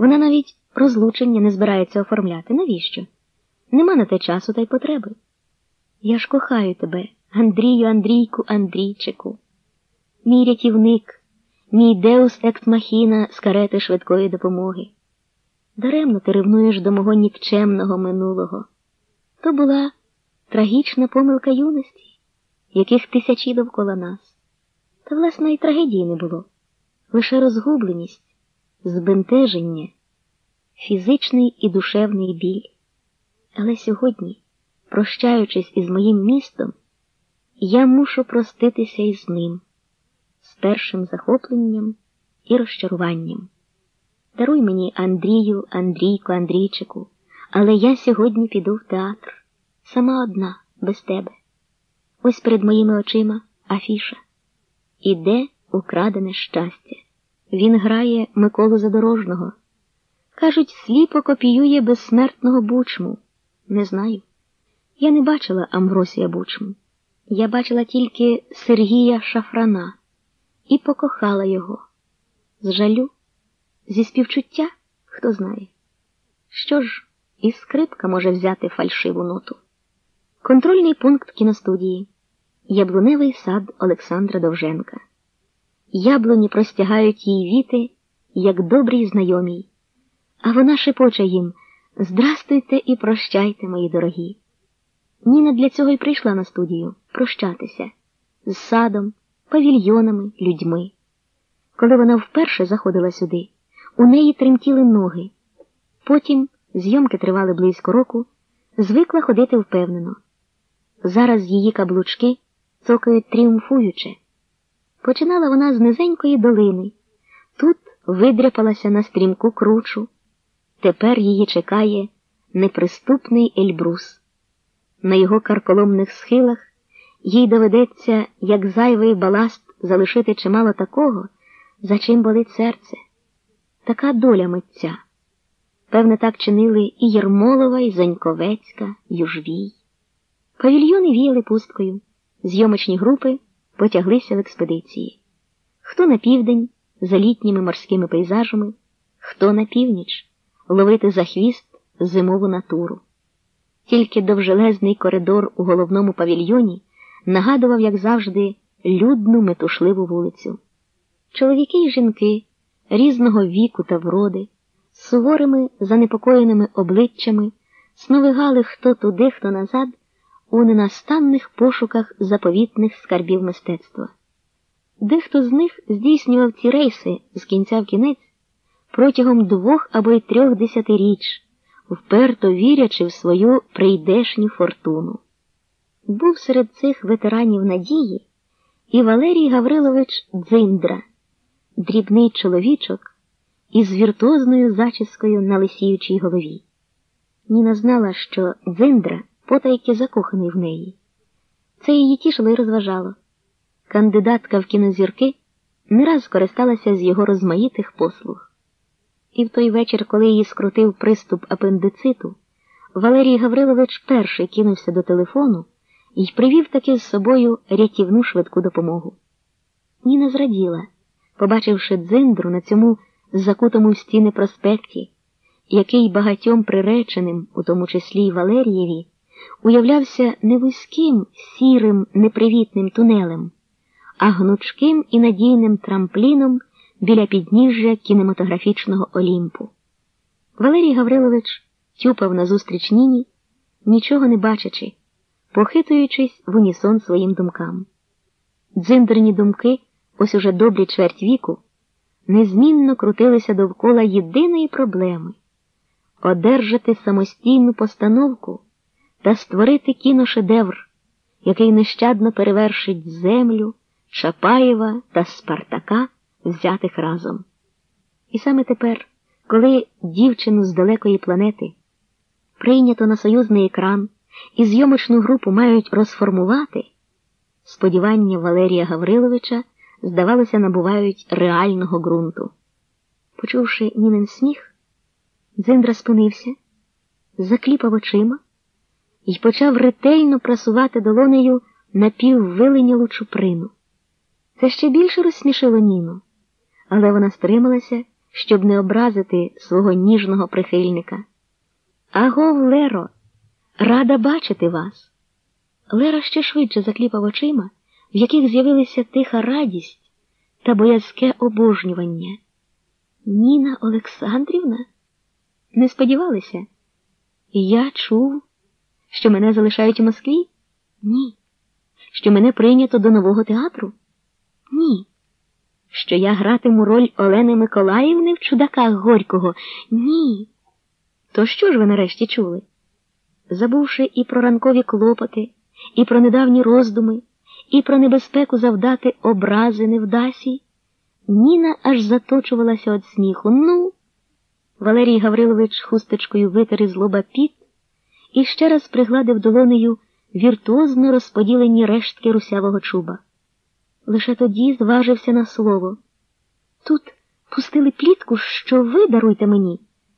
Вона навіть розлучення не збирається оформляти. Навіщо? Нема на те часу та й потреби. Я ж кохаю тебе, Андрію, Андрійку, Андрійчику, мій рятівник, мій деус екс махіна з карети швидкої допомоги. Даремно ти ревнуєш до мого нікчемного минулого. То була трагічна помилка юності, яких тисячі довкола нас. Та, власне, і трагедії не було, лише розгубленість, збентеження, фізичний і душевний біль. Але сьогодні, прощаючись із моїм містом, я мушу проститися із ним, з першим захопленням і розчаруванням. Даруй мені Андрію, Андрійку, Андрійчику, але я сьогодні піду в театр, сама одна, без тебе. Ось перед моїми очима афіша. Іде украдене щастя. Він грає Миколу Задорожного. Кажуть, сліпо копіює безсмертного бучму. Не знаю. Я не бачила Амвросія Бучму. Я бачила тільки Сергія Шафрана і покохала його. З жалю, зі співчуття, хто знає. Що ж, і скрипка може взяти фальшиву ноту. Контрольний пункт кіностудії. Яблуневий сад Олександра Довженка. Яблуні простягають їй віти, як добрій знайомій, а вона шепоче їм Здрастуйте і прощайте, мої дорогі. Ніна для цього й прийшла на студію прощатися з садом, павільйонами, людьми. Коли вона вперше заходила сюди, у неї тремтіли ноги. Потім зйомки тривали близько року, звикла ходити впевнено. Зараз її каблучки цокають тріумфуюче. Починала вона з низенької долини. Тут видряпалася на стрімку кручу. Тепер її чекає неприступний Ельбрус. На його карколомних схилах їй доведеться, як зайвий баласт, залишити чимало такого, за чим болить серце. Така доля митця. Певне, так чинили і Єрмолова, і Заньковецька, Южвій. Павільйони віяли пусткою, зйомочні групи потяглися в експедиції. Хто на південь за літніми морськими пейзажами, хто на північ ловити за хвіст зимову натуру. Тільки довжелезний коридор у головному павільйоні нагадував, як завжди, людну метушливу вулицю. Чоловіки й жінки різного віку та вроди, суворими занепокоєними обличчями сновигали хто туди, хто назад у ненастанних пошуках заповітних скарбів мистецтва. Дехто з них здійснював ці рейси з кінця в кінець протягом двох або й трьох десятиріч, вперто вірячи в свою прийдешню фортуну. Був серед цих ветеранів надії і Валерій Гаврилович Дзиндра, дрібний чоловічок із віртуозною зачіскою на лисіючій голові. Ніна знала, що Дзиндра потайки закоханий в неї. Це її тішило і розважало. Кандидатка в кінозірки не раз скористалася з його розмаїтих послуг. І в той вечір, коли її скрутив приступ апендициту, Валерій Гаврилович перший кинувся до телефону і привів таки з собою рятівну швидку допомогу. Ніна зраділа, побачивши дзиндру на цьому закутому в стіни проспекті, який багатьом приреченим, у тому числі й Валерієві, уявлявся не вузьким, сірим, непривітним тунелем, а гнучким і надійним трампліном біля підніжжя кінематографічного Олімпу. Валерій Гаврилович тюпав назустріч Ніні, нічого не бачачи, похитуючись в унісон своїм думкам. Дзиндерні думки, ось уже добрі чверть віку, незмінно крутилися довкола єдиної проблеми одержати самостійну постановку та створити кіношедевр, який нещадно перевершить землю, Чапаєва та Спартака, взятих разом. І саме тепер, коли дівчину з далекої планети прийнято на союзний екран і зйомочну групу мають розформувати, сподівання Валерія Гавриловича, здавалося, набувають реального ґрунту. Почувши Нінин сміх, Дзиндра спинився, закліпав очима і почав ретельно прасувати долонею напіввиленілу чуприну. Це ще більше розсмішило Ніну, але вона стрималася щоб не образити свого ніжного прихильника. Агов, Леро, рада бачити вас. Лера ще швидше закліпав очима, в яких з'явилися тиха радість та боязке обожнювання. Ніна Олександрівна? Не сподівалися? Я чув, що мене залишають у Москві? Ні. Що мене прийнято до нового театру? Ні. Що я гратиму роль Олени Миколаївни в чудаках Горького? Ні. То що ж ви нарешті чули? Забувши і про ранкові клопоти, і про недавні роздуми, і про небезпеку завдати образи невдасі, Ніна аж заточувалася від сміху. Ну, Валерій Гаврилович хусточкою витер із лоба піт і ще раз пригладив долонею віртуозно розподілені рештки русявого чуба. Лише тоді зважився на слово. Тут пустили плітку, що ви даруйте мені.